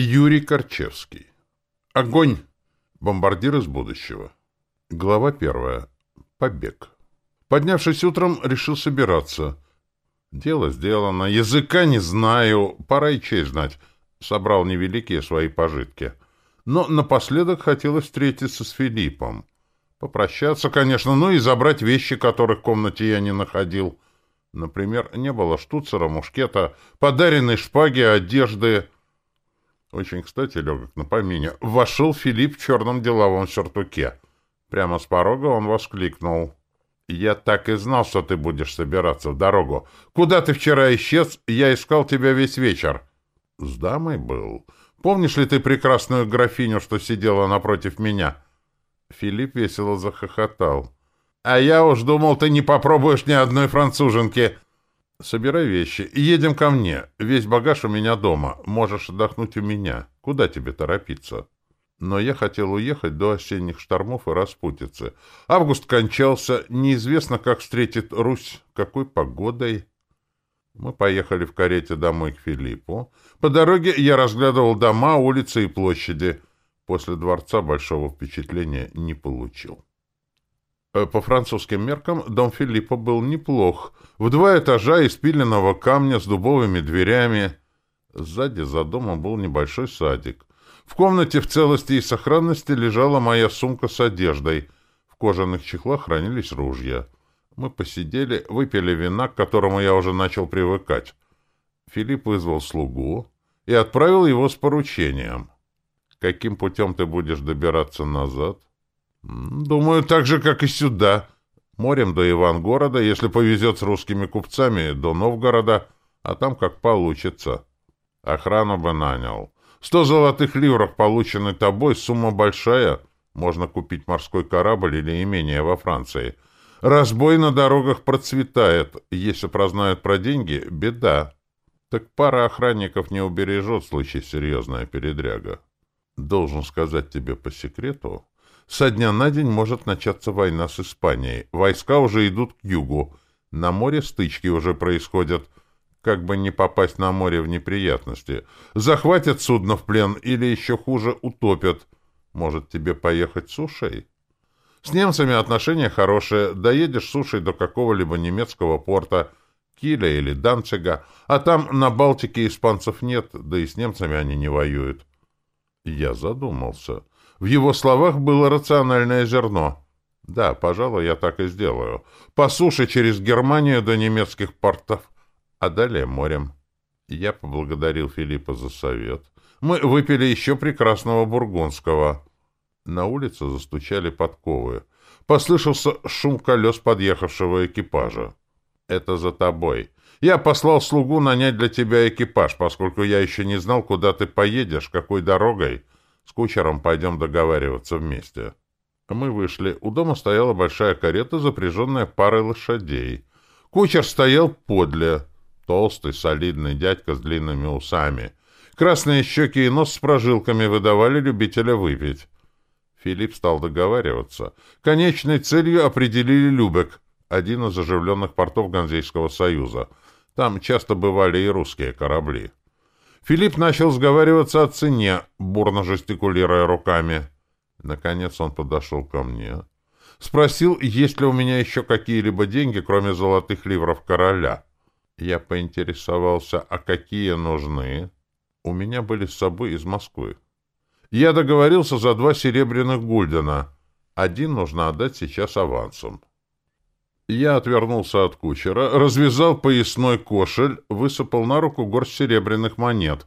Юрий Корчевский. Огонь! Бомбардир из будущего. Глава первая. Побег. Поднявшись утром, решил собираться. Дело сделано. Языка не знаю. Пора и честь знать. Собрал невеликие свои пожитки. Но напоследок хотелось встретиться с Филиппом. Попрощаться, конечно, ну и забрать вещи, которых в комнате я не находил. Например, не было штуцера, мушкета, подаренной шпаги, одежды... Очень кстати, легок на помине. Вошел Филипп в черном деловом сюртуке. Прямо с порога он воскликнул. «Я так и знал, что ты будешь собираться в дорогу. Куда ты вчера исчез? Я искал тебя весь вечер». «С дамой был. Помнишь ли ты прекрасную графиню, что сидела напротив меня?» Филипп весело захохотал. «А я уж думал, ты не попробуешь ни одной француженки. «Собирай вещи едем ко мне. Весь багаж у меня дома. Можешь отдохнуть у меня. Куда тебе торопиться?» Но я хотел уехать до осенних штормов и распутицы. Август кончался. Неизвестно, как встретит Русь, какой погодой. Мы поехали в карете домой к Филиппу. По дороге я разглядывал дома, улицы и площади. После дворца большого впечатления не получил. Э, по французским меркам дом Филиппа был неплох. В два этажа из пиленного камня с дубовыми дверями. Сзади за домом был небольшой садик. В комнате в целости и сохранности лежала моя сумка с одеждой. В кожаных чехлах хранились ружья. Мы посидели, выпили вина, к которому я уже начал привыкать. Филипп вызвал слугу и отправил его с поручением. «Каким путем ты будешь добираться назад?» Думаю, так же, как и сюда. Морем до Ивангорода, если повезет с русскими купцами, до Новгорода, а там как получится. Охрану бы нанял. Сто золотых ливров, полученных тобой, сумма большая. Можно купить морской корабль или имение во Франции. Разбой на дорогах процветает. Если прознают про деньги, беда. Так пара охранников не убережет в случае серьезная передряга. Должен сказать тебе по секрету, со дня на день может начаться война с Испанией. Войска уже идут к югу. На море стычки уже происходят. Как бы не попасть на море в неприятности. Захватят судно в плен или еще хуже утопят. Может, тебе поехать сушей? С немцами отношения хорошие. Доедешь сушей до какого-либо немецкого порта, Киля или Данцига, а там на Балтике испанцев нет, да и с немцами они не воюют. Я задумался. В его словах было рациональное зерно. Да, пожалуй, я так и сделаю. По суше через Германию до немецких портов, а далее морем. Я поблагодарил Филиппа за совет. Мы выпили еще прекрасного бургундского. На улице застучали подковы. Послышался шум колес подъехавшего экипажа. «Это за тобой. Я послал слугу нанять для тебя экипаж, поскольку я еще не знал, куда ты поедешь, какой дорогой». С кучером пойдем договариваться вместе. Мы вышли. У дома стояла большая карета, запряженная парой лошадей. Кучер стоял подле. Толстый, солидный дядька с длинными усами. Красные щеки и нос с прожилками выдавали любителя выпить. Филипп стал договариваться. Конечной целью определили Любек, один из оживленных портов Ганзейского союза. Там часто бывали и русские корабли. Филипп начал сговариваться о цене, бурно жестикулируя руками. Наконец он подошел ко мне. Спросил, есть ли у меня еще какие-либо деньги, кроме золотых ливров короля. Я поинтересовался, а какие нужны? У меня были с собой из Москвы. Я договорился за два серебряных гульдена. Один нужно отдать сейчас авансом. Я отвернулся от кучера, развязал поясной кошель, высыпал на руку горсть серебряных монет.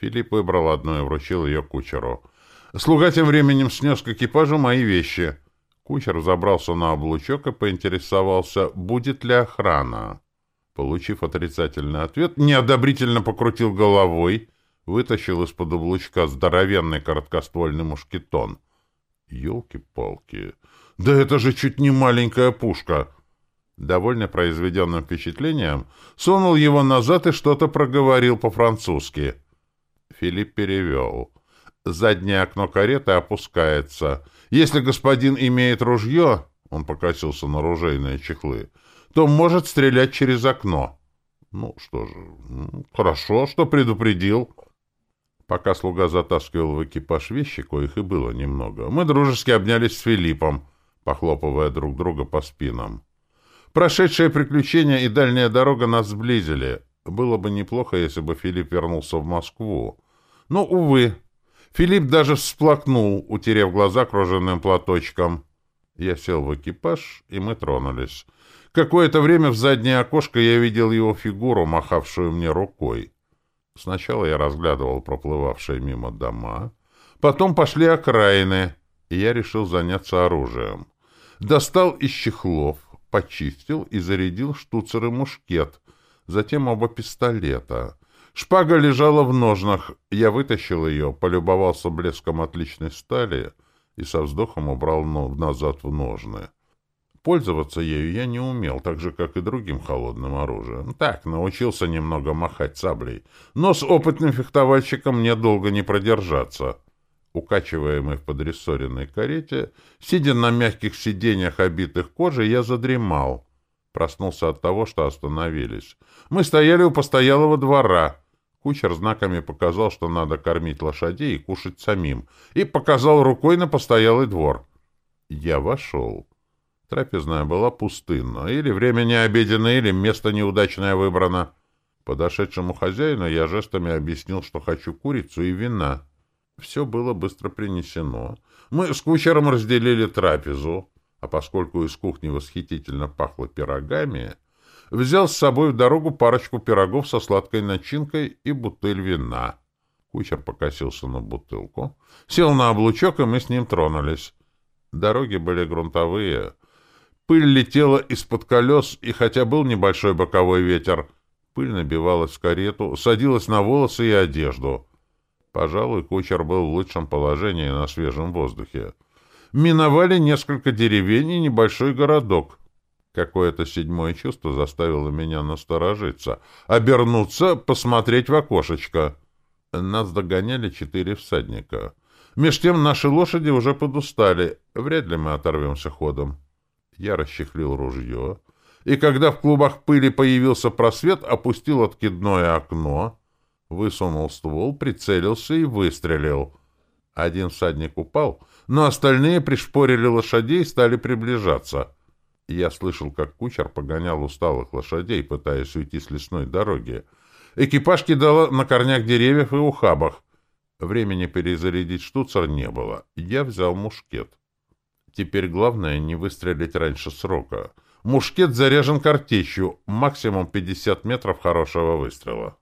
Филипп выбрал одну и вручил ее кучеру. Слуга тем временем снес к экипажу мои вещи. Кучер забрался на облучок и поинтересовался, будет ли охрана. Получив отрицательный ответ, неодобрительно покрутил головой, вытащил из-под облучка здоровенный короткоствольный мушкетон. Ёлки-палки! Да это же чуть не маленькая пушка! Довольно произведенным впечатлением, сунул его назад и что-то проговорил по-французски. Филипп перевел. «Заднее окно кареты опускается. Если господин имеет ружье, — он покосился на ружейные чехлы, — то может стрелять через окно». «Ну что же, хорошо, что предупредил». Пока слуга затаскивал в экипаж вещи, коих и было немного, мы дружески обнялись с Филиппом, похлопывая друг друга по спинам. Прошедшие приключения и дальняя дорога нас сблизили. Было бы неплохо, если бы Филипп вернулся в Москву. Но, увы, Филипп даже всплакнул, утерев глаза кружевным платочком. Я сел в экипаж, и мы тронулись. Какое-то время в заднее окошко я видел его фигуру, махавшую мне рукой. Сначала я разглядывал проплывавшие мимо дома, потом пошли окраины, и я решил заняться оружием. Достал из чехлов, почистил и зарядил штуцер и мушкет, затем оба пистолета. Шпага лежала в ножнах, я вытащил ее, полюбовался блеском отличной стали и со вздохом убрал назад в ножны. Пользоваться ею я не умел, так же, как и другим холодным оружием. Так, научился немного махать саблей. Но с опытным фехтовальщиком мне долго не продержаться. Укачиваемый в подрессоренной карете, сидя на мягких сиденьях, обитых кожей, я задремал. Проснулся от того, что остановились. Мы стояли у постоялого двора. Кучер знаками показал, что надо кормить лошадей и кушать самим, и показал рукой на постоялый двор. Я вошел. Трапезная была пустынна. Или время не обеденное, или место неудачное выбрано. Подошедшему хозяину я жестами объяснил, что хочу курицу и вина. Все было быстро принесено. Мы с кучером разделили трапезу, а поскольку из кухни восхитительно пахло пирогами, взял с собой в дорогу парочку пирогов со сладкой начинкой и бутыль вина. Кучер покосился на бутылку, сел на облучок, и мы с ним тронулись. Дороги были грунтовые, Пыль летела из-под колес, и хотя был небольшой боковой ветер, пыль набивалась в карету, садилась на волосы и одежду. Пожалуй, кучер был в лучшем положении на свежем воздухе. Миновали несколько деревень и небольшой городок. Какое-то седьмое чувство заставило меня насторожиться, обернуться, посмотреть в окошечко. Нас догоняли четыре всадника. Меж тем наши лошади уже подустали, вряд ли мы оторвемся ходом. Я расчехлил ружье, и когда в клубах пыли появился просвет, опустил откидное окно, высунул ствол, прицелился и выстрелил. Один всадник упал, но остальные пришпорили лошадей и стали приближаться. Я слышал, как кучер погонял усталых лошадей, пытаясь уйти с лесной дороги. Экипаж кидал на корнях деревьев и ухабах. Времени перезарядить штуцер не было. Я взял мушкет. Теперь главное не выстрелить раньше срока. Мушкет заряжен картечью, максимум 50 метров хорошего выстрела.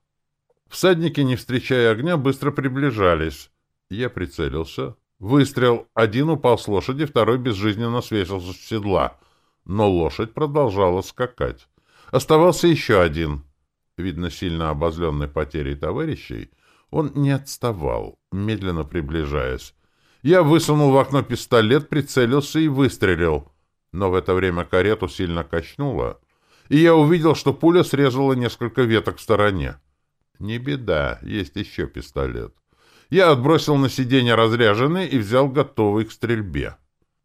Всадники, не встречая огня, быстро приближались. Я прицелился. Выстрел. Один упал с лошади, второй безжизненно свесился с седла. Но лошадь продолжала скакать. Оставался еще один. Видно, сильно обозленный потерей товарищей, он не отставал, медленно приближаясь. Я высунул в окно пистолет, прицелился и выстрелил. Но в это время карету сильно качнуло, и я увидел, что пуля срезала несколько веток в стороне. Не беда, есть еще пистолет. Я отбросил на сиденье разряженный и взял готовый к стрельбе.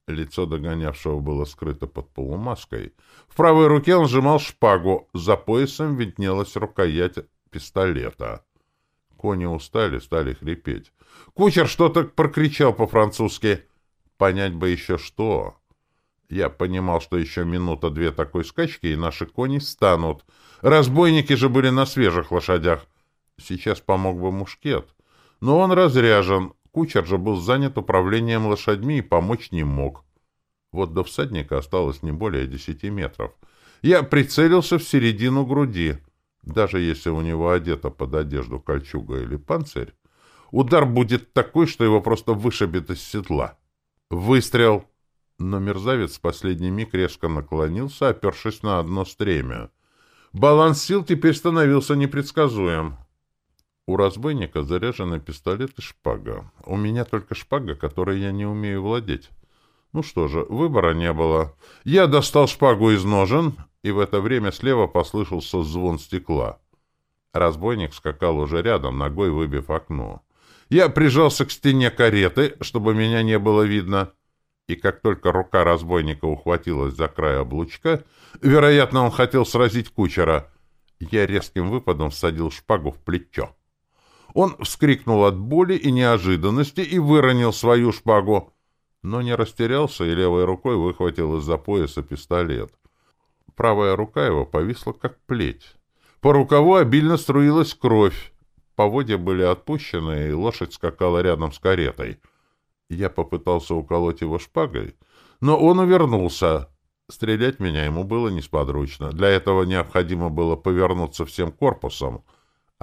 Лицо догонявшего было скрыто под полумаской. В правой руке он сжимал шпагу, за поясом виднелась рукоять пистолета. Кони устали, стали хрипеть. Кучер что-то прокричал по-французски. Понять бы еще что. Я понимал, что еще минута-две такой скачки, и наши кони станут. Разбойники же были на свежих лошадях. Сейчас помог бы мушкет. Но он разряжен. Кучер же был занят управлением лошадьми и помочь не мог. Вот до всадника осталось не более десяти метров. Я прицелился в середину груди. Даже если у него одета под одежду кольчуга или панцирь, удар будет такой, что его просто вышибет из седла. Выстрел! Но мерзавец в последний миг резко наклонился, опершись на одно стремя. Баланс сил теперь становился непредсказуем. У разбойника заряжены пистолет и шпага. У меня только шпага, которой я не умею владеть. Ну что же, выбора не было. Я достал шпагу из ножен, и в это время слева послышался звон стекла. Разбойник скакал уже рядом, ногой выбив окно. Я прижался к стене кареты, чтобы меня не было видно, и как только рука разбойника ухватилась за край облучка, вероятно, он хотел сразить кучера, я резким выпадом всадил шпагу в плечо. Он вскрикнул от боли и неожиданности и выронил свою шпагу, но не растерялся и левой рукой выхватил из-за пояса пистолет. Правая рука его повисла как плеть. По рукаву обильно струилась кровь. Поводья были отпущены, и лошадь скакала рядом с каретой. Я попытался уколоть его шпагой, но он увернулся. Стрелять меня ему было несподручно. Для этого необходимо было повернуться всем корпусом,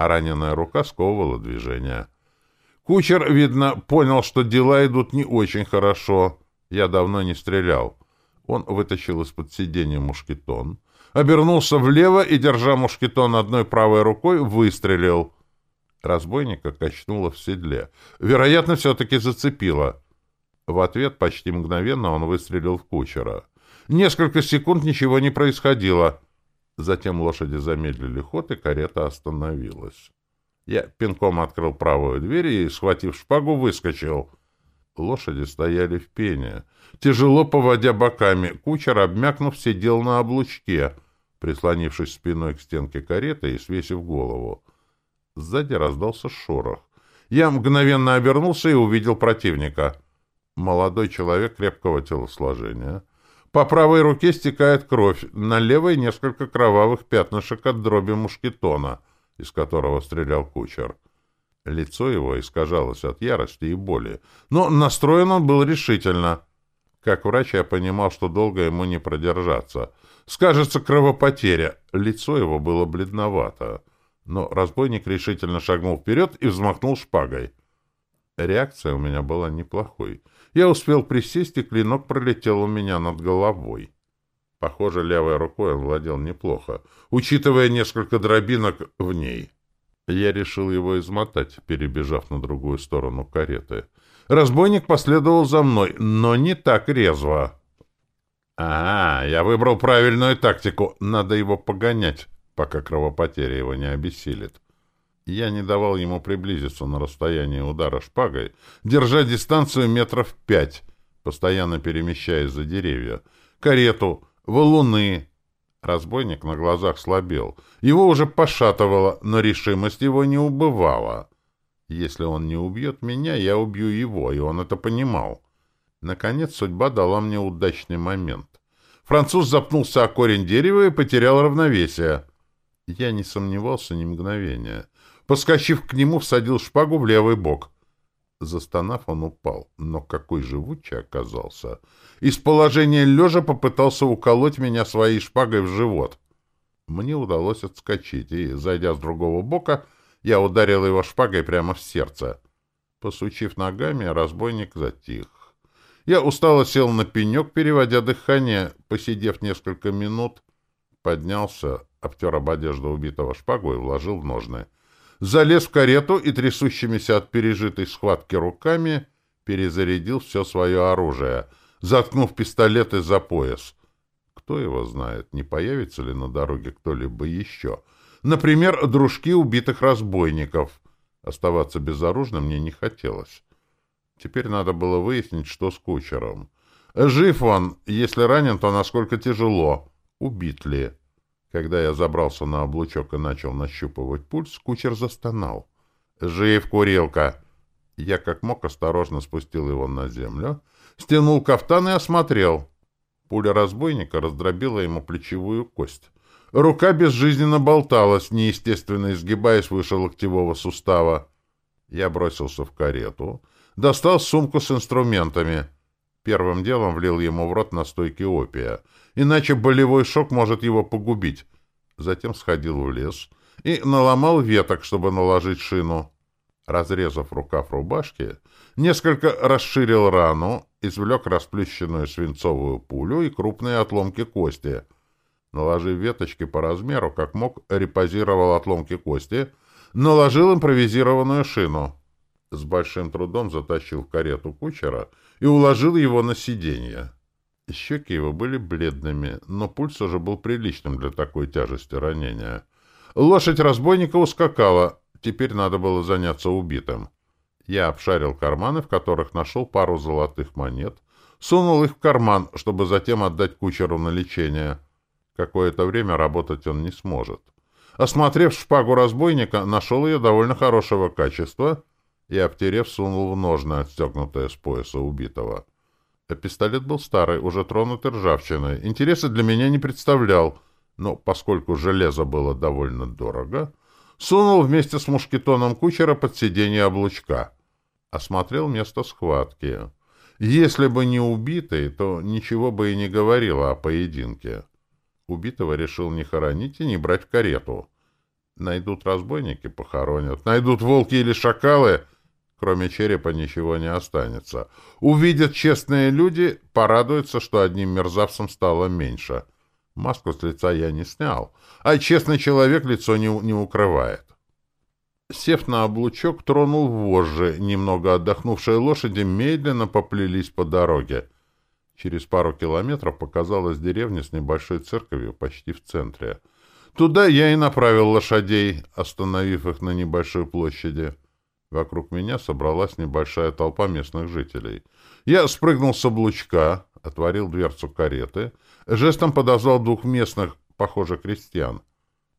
а раненая рука сковывала движение. Кучер, видно, понял, что дела идут не очень хорошо. Я давно не стрелял. Он вытащил из-под сиденья мушкетон, обернулся влево и, держа мушкетон одной правой рукой, выстрелил. Разбойника качнуло в седле. Вероятно, все-таки зацепило. В ответ почти мгновенно он выстрелил в кучера. Несколько секунд ничего не происходило. Затем лошади замедлили ход, и карета остановилась. Я пинком открыл правую дверь и, схватив шпагу, выскочил. Лошади стояли в пене. Тяжело поводя боками, кучер, обмякнув, сидел на облучке, прислонившись спиной к стенке кареты и свесив голову. Сзади раздался шорох. Я мгновенно обернулся и увидел противника. Молодой человек крепкого телосложения. По правой руке стекает кровь, на левой несколько кровавых пятнышек от дроби мушкетона — из которого стрелял кучер. Лицо его искажалось от ярости и боли, но настроен он был решительно. Как врач я понимал, что долго ему не продержаться. Скажется кровопотеря. Лицо его было бледновато. Но разбойник решительно шагнул вперед и взмахнул шпагой. Реакция у меня была неплохой. Я успел присесть, и клинок пролетел у меня над головой. Похоже, левой рукой он владел неплохо, учитывая несколько дробинок в ней. Я решил его измотать, перебежав на другую сторону кареты. Разбойник последовал за мной, но не так резво. А, я выбрал правильную тактику. Надо его погонять, пока кровопотеря его не обессилит. Я не давал ему приблизиться на расстояние удара шпагой, держа дистанцию метров пять, постоянно перемещаясь за деревья. Карету валуны. Разбойник на глазах слабел. Его уже пошатывало, но решимость его не убывала. Если он не убьет меня, я убью его, и он это понимал. Наконец судьба дала мне удачный момент. Француз запнулся о корень дерева и потерял равновесие. Я не сомневался ни мгновения. Поскочив к нему, всадил шпагу в левый бок. Застонав, он упал. Но какой живучий оказался! Из положения лежа попытался уколоть меня своей шпагой в живот. Мне удалось отскочить, и, зайдя с другого бока, я ударил его шпагой прямо в сердце. Посучив ногами, разбойник затих. Я устало сел на пенек, переводя дыхание, посидев несколько минут, поднялся, обтер об одежду убитого шпагу и вложил в ножны залез в карету и трясущимися от пережитой схватки руками перезарядил все свое оружие, заткнув пистолеты за пояс. Кто его знает, не появится ли на дороге кто-либо еще. Например, дружки убитых разбойников. Оставаться безоружным мне не хотелось. Теперь надо было выяснить, что с кучером. Жив он, если ранен, то насколько тяжело. Убит ли? Когда я забрался на облучок и начал нащупывать пульс, кучер застонал. «Жив, курилка!» Я как мог осторожно спустил его на землю, стянул кафтан и осмотрел. Пуля разбойника раздробила ему плечевую кость. Рука безжизненно болталась, неестественно изгибаясь выше локтевого сустава. Я бросился в карету, достал сумку с инструментами. Первым делом влил ему в рот настойки опия — иначе болевой шок может его погубить. Затем сходил в лес и наломал веток, чтобы наложить шину. Разрезав рукав рубашки, несколько расширил рану, извлек расплющенную свинцовую пулю и крупные отломки кости. Наложив веточки по размеру, как мог, репозировал отломки кости, наложил импровизированную шину. С большим трудом затащил в карету кучера и уложил его на сиденье. Щеки его были бледными, но пульс уже был приличным для такой тяжести ранения. Лошадь разбойника ускакала. Теперь надо было заняться убитым. Я обшарил карманы, в которых нашел пару золотых монет, сунул их в карман, чтобы затем отдать кучеру на лечение. Какое-то время работать он не сможет. Осмотрев шпагу разбойника, нашел ее довольно хорошего качества и, обтерев, сунул в ножны, отстегнутые с пояса убитого. А пистолет был старый, уже тронутый ржавчиной. Интереса для меня не представлял, но поскольку железо было довольно дорого, сунул вместе с мушкетоном кучера под сиденье облучка. Осмотрел место схватки. Если бы не убитый, то ничего бы и не говорило о поединке. Убитого решил не хоронить и не брать в карету. Найдут разбойники — похоронят. Найдут волки или шакалы — кроме черепа ничего не останется. Увидят честные люди, порадуются, что одним мерзавцем стало меньше. Маску с лица я не снял, а честный человек лицо не, не укрывает. Сев на облучок, тронул вожжи. Немного отдохнувшие лошади медленно поплелись по дороге. Через пару километров показалась деревня с небольшой церковью почти в центре. Туда я и направил лошадей, остановив их на небольшой площади. Вокруг меня собралась небольшая толпа местных жителей. Я спрыгнул с облучка, отворил дверцу кареты, жестом подозвал двух местных, похоже, крестьян.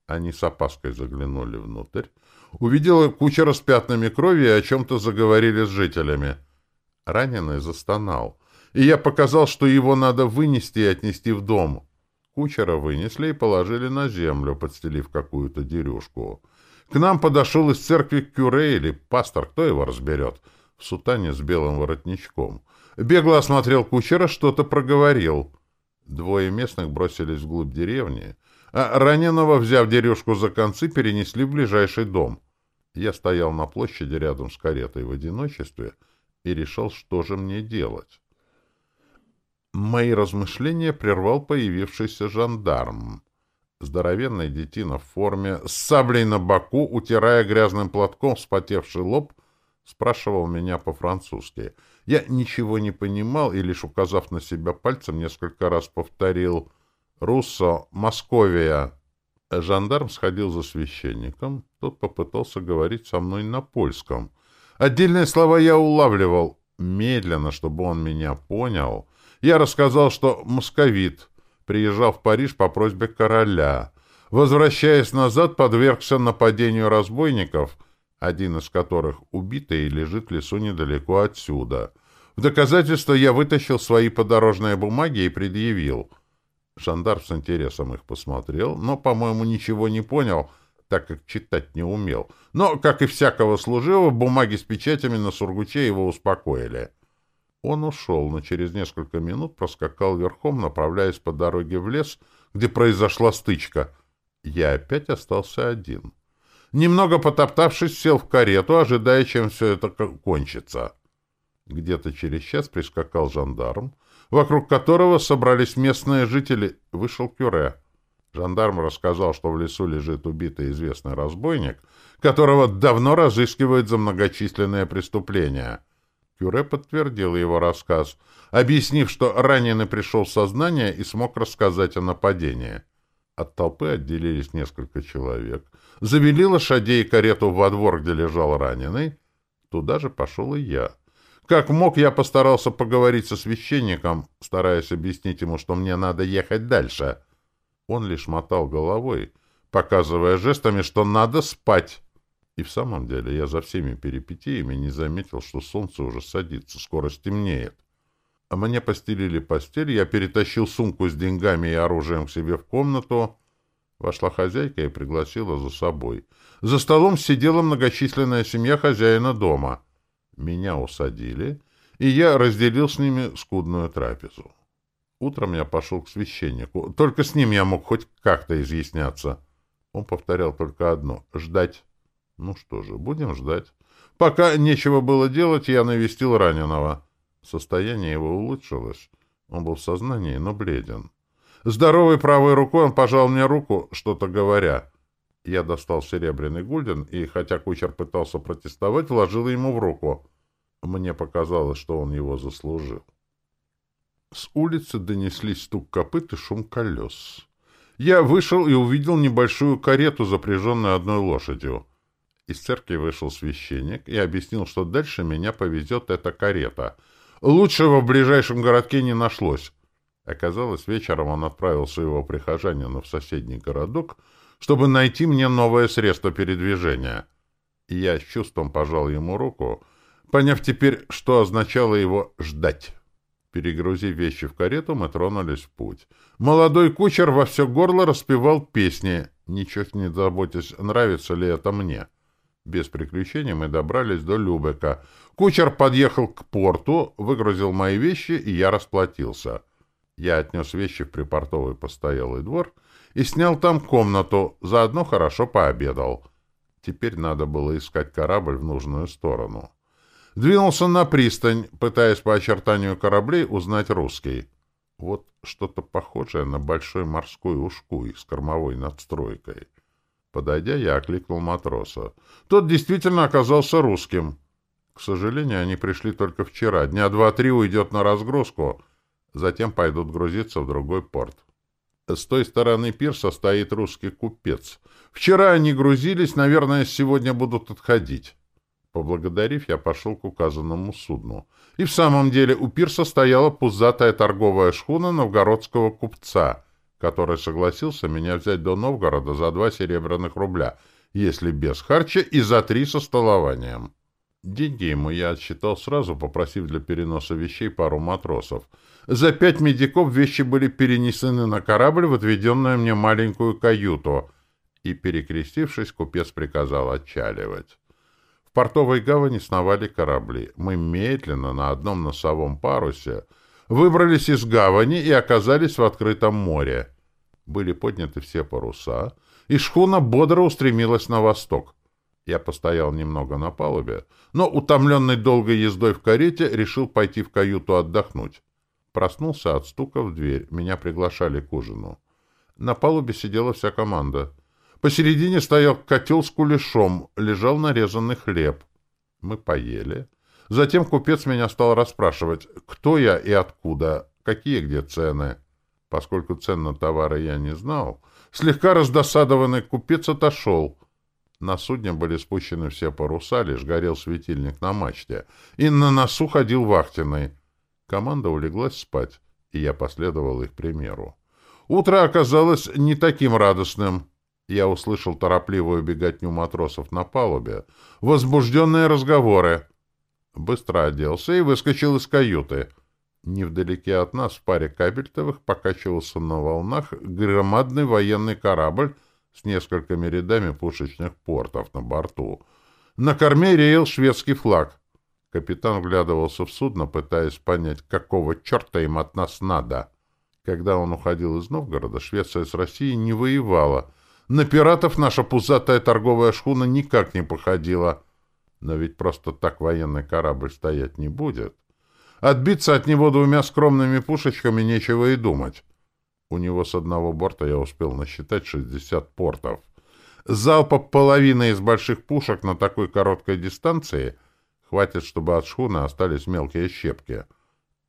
Они с опаской заглянули внутрь, увидела кучера с пятнами крови и о чем-то заговорили с жителями. Раненый застонал, и я показал, что его надо вынести и отнести в дом. Кучера вынесли и положили на землю, подстелив какую-то дерюшку. К нам подошел из церкви кюре или пастор, кто его разберет, в сутане с белым воротничком. Бегло осмотрел кучера, что-то проговорил. Двое местных бросились вглубь деревни, а раненого, взяв дерюшку за концы, перенесли в ближайший дом. Я стоял на площади рядом с каретой в одиночестве и решил, что же мне делать. Мои размышления прервал появившийся жандарм. Здоровенный детина в форме, с саблей на боку, утирая грязным платком вспотевший лоб, спрашивал меня по-французски. Я ничего не понимал и, лишь указав на себя пальцем, несколько раз повторил «Руссо, Московия». Жандарм сходил за священником. Тот попытался говорить со мной на польском. Отдельные слова я улавливал. Медленно, чтобы он меня понял. Я рассказал, что московит приезжал в Париж по просьбе короля. Возвращаясь назад, подвергся нападению разбойников, один из которых убитый лежит в лесу недалеко отсюда. В доказательство я вытащил свои подорожные бумаги и предъявил — Жандарм с интересом их посмотрел, но, по-моему, ничего не понял, так как читать не умел. Но, как и всякого служивого, бумаги с печатями на сургуче его успокоили. Он ушел, но через несколько минут проскакал верхом, направляясь по дороге в лес, где произошла стычка. Я опять остался один. Немного потоптавшись, сел в карету, ожидая, чем все это кончится. Где-то через час прискакал жандарм, вокруг которого собрались местные жители, вышел Кюре. Жандарм рассказал, что в лесу лежит убитый известный разбойник, которого давно разыскивают за многочисленные преступления. Кюре подтвердил его рассказ, объяснив, что раненый пришел в сознание и смог рассказать о нападении. От толпы отделились несколько человек, завели лошадей и карету во двор, где лежал раненый. Туда же пошел и я. Как мог, я постарался поговорить со священником, стараясь объяснить ему, что мне надо ехать дальше. Он лишь мотал головой, показывая жестами, что надо спать. И в самом деле я за всеми перипетиями не заметил, что солнце уже садится, скоро стемнеет. А мне постелили постель, я перетащил сумку с деньгами и оружием к себе в комнату. Вошла хозяйка и пригласила за собой. За столом сидела многочисленная семья хозяина дома — меня усадили, и я разделил с ними скудную трапезу. Утром я пошел к священнику. Только с ним я мог хоть как-то изъясняться. Он повторял только одно — ждать. Ну что же, будем ждать. Пока нечего было делать, я навестил раненого. Состояние его улучшилось. Он был в сознании, но бледен. Здоровой правой рукой он пожал мне руку, что-то говоря. Я достал серебряный гульден и, хотя кучер пытался протестовать, вложил ему в руку. Мне показалось, что он его заслужил. С улицы донеслись стук копыт и шум колес. Я вышел и увидел небольшую карету, запряженную одной лошадью. Из церкви вышел священник и объяснил, что дальше меня повезет эта карета. Лучшего в ближайшем городке не нашлось. Оказалось, вечером он отправил своего прихожанина в соседний городок, чтобы найти мне новое средство передвижения. Я с чувством пожал ему руку, поняв теперь, что означало его «ждать». Перегрузив вещи в карету, мы тронулись в путь. Молодой кучер во все горло распевал песни, ничего не заботясь, нравится ли это мне. Без приключений мы добрались до Любека. Кучер подъехал к порту, выгрузил мои вещи, и я расплатился. Я отнес вещи в припортовый постоялый двор и снял там комнату, заодно хорошо пообедал. Теперь надо было искать корабль в нужную сторону. Двинулся на пристань, пытаясь по очертанию кораблей узнать русский. Вот что-то похожее на большой морской ушкуй с кормовой надстройкой. Подойдя, я окликнул матроса. Тот действительно оказался русским. К сожалению, они пришли только вчера. Дня два-три уйдет на разгрузку, затем пойдут грузиться в другой порт. С той стороны пирса стоит русский купец. Вчера они грузились, наверное, сегодня будут отходить. Поблагодарив, я пошел к указанному судну. И в самом деле у пирса стояла пузатая торговая шхуна новгородского купца, который согласился меня взять до Новгорода за два серебряных рубля, если без харча, и за три со столованием. Деньги ему я отсчитал сразу, попросив для переноса вещей пару матросов. За пять медиков вещи были перенесены на корабль в отведенную мне маленькую каюту, и, перекрестившись, купец приказал отчаливать портовой гавани сновали корабли. Мы медленно на одном носовом парусе выбрались из гавани и оказались в открытом море. Были подняты все паруса, и шхуна бодро устремилась на восток. Я постоял немного на палубе, но, утомленный долгой ездой в карете, решил пойти в каюту отдохнуть. Проснулся от стука в дверь, меня приглашали к ужину. На палубе сидела вся команда — Посередине стоял котел с кулешом, лежал нарезанный хлеб. Мы поели. Затем купец меня стал расспрашивать, кто я и откуда, какие где цены. Поскольку цен на товары я не знал, слегка раздосадованный купец отошел. На судне были спущены все паруса, лишь горел светильник на мачте, и на носу ходил вахтенный. Команда улеглась спать, и я последовал их примеру. Утро оказалось не таким радостным. Я услышал торопливую беготню матросов на палубе, возбужденные разговоры. Быстро оделся и выскочил из каюты. Невдалеке от нас в паре кабельтовых покачивался на волнах громадный военный корабль с несколькими рядами пушечных портов на борту. На корме реял шведский флаг. Капитан вглядывался в судно, пытаясь понять, какого черта им от нас надо. Когда он уходил из Новгорода, Швеция с Россией не воевала — на пиратов наша пузатая торговая шхуна никак не походила. Но ведь просто так военный корабль стоять не будет. Отбиться от него двумя скромными пушечками нечего и думать. У него с одного борта я успел насчитать 60 портов. Залпа половины из больших пушек на такой короткой дистанции хватит, чтобы от шхуны остались мелкие щепки.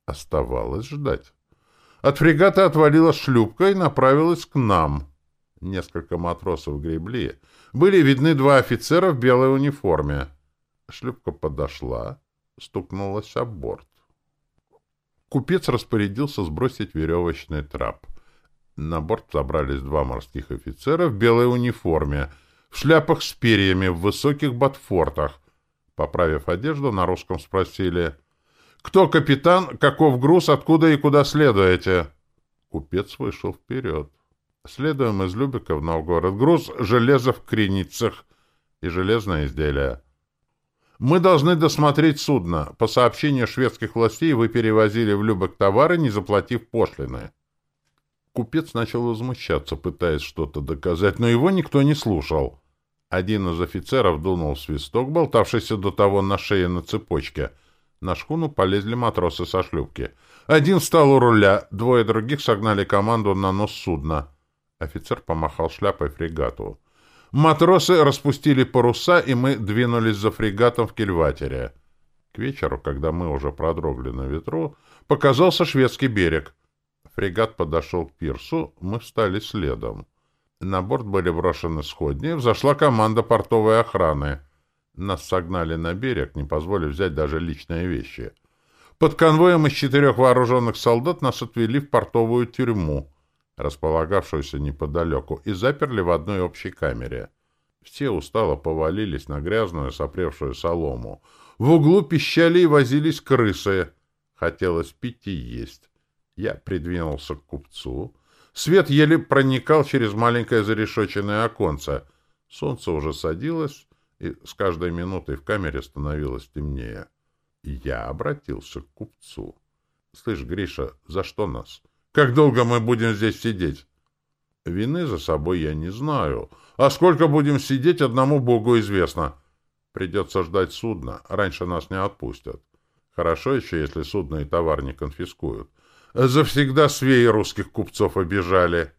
Оставалось ждать. От фрегата отвалилась шлюпка и направилась к нам — Несколько матросов гребли. Были видны два офицера в белой униформе. Шлюпка подошла, стукнулась об борт. Купец распорядился сбросить веревочный трап. На борт забрались два морских офицера в белой униформе, в шляпах с перьями, в высоких ботфортах. Поправив одежду, на русском спросили «Кто капитан? Каков груз? Откуда и куда следуете?» Купец вышел вперед. Следуем из Любека в Новгород. Груз железа в Криницах и железное изделие. Мы должны досмотреть судно. По сообщению шведских властей вы перевозили в Любек товары, не заплатив пошлины. Купец начал возмущаться, пытаясь что-то доказать, но его никто не слушал. Один из офицеров дунул в свисток, болтавшийся до того на шее на цепочке. На шхуну полезли матросы со шлюпки. Один встал у руля, двое других согнали команду на нос судна. Офицер помахал шляпой фрегату. Матросы распустили паруса, и мы двинулись за фрегатом в кильватере. К вечеру, когда мы уже продрогли на ветру, показался шведский берег. Фрегат подошел к пирсу, мы встали следом. На борт были брошены сходни, взошла команда портовой охраны. Нас согнали на берег, не позволив взять даже личные вещи. Под конвоем из четырех вооруженных солдат нас отвели в портовую тюрьму. Располагавшуюся неподалеку, и заперли в одной общей камере. Все устало повалились на грязную сопревшую солому. В углу пищали и возились крысы. Хотелось пить и есть. Я придвинулся к купцу. Свет еле проникал через маленькое зарешоченное оконце. Солнце уже садилось, и с каждой минутой в камере становилось темнее. Я обратился к купцу. — Слышь, Гриша, за что нас? Как долго мы будем здесь сидеть? — Вины за собой я не знаю. А сколько будем сидеть, одному Богу известно. Придется ждать судна. Раньше нас не отпустят. Хорошо еще, если судно и товар не конфискуют. Завсегда свеи русских купцов обижали.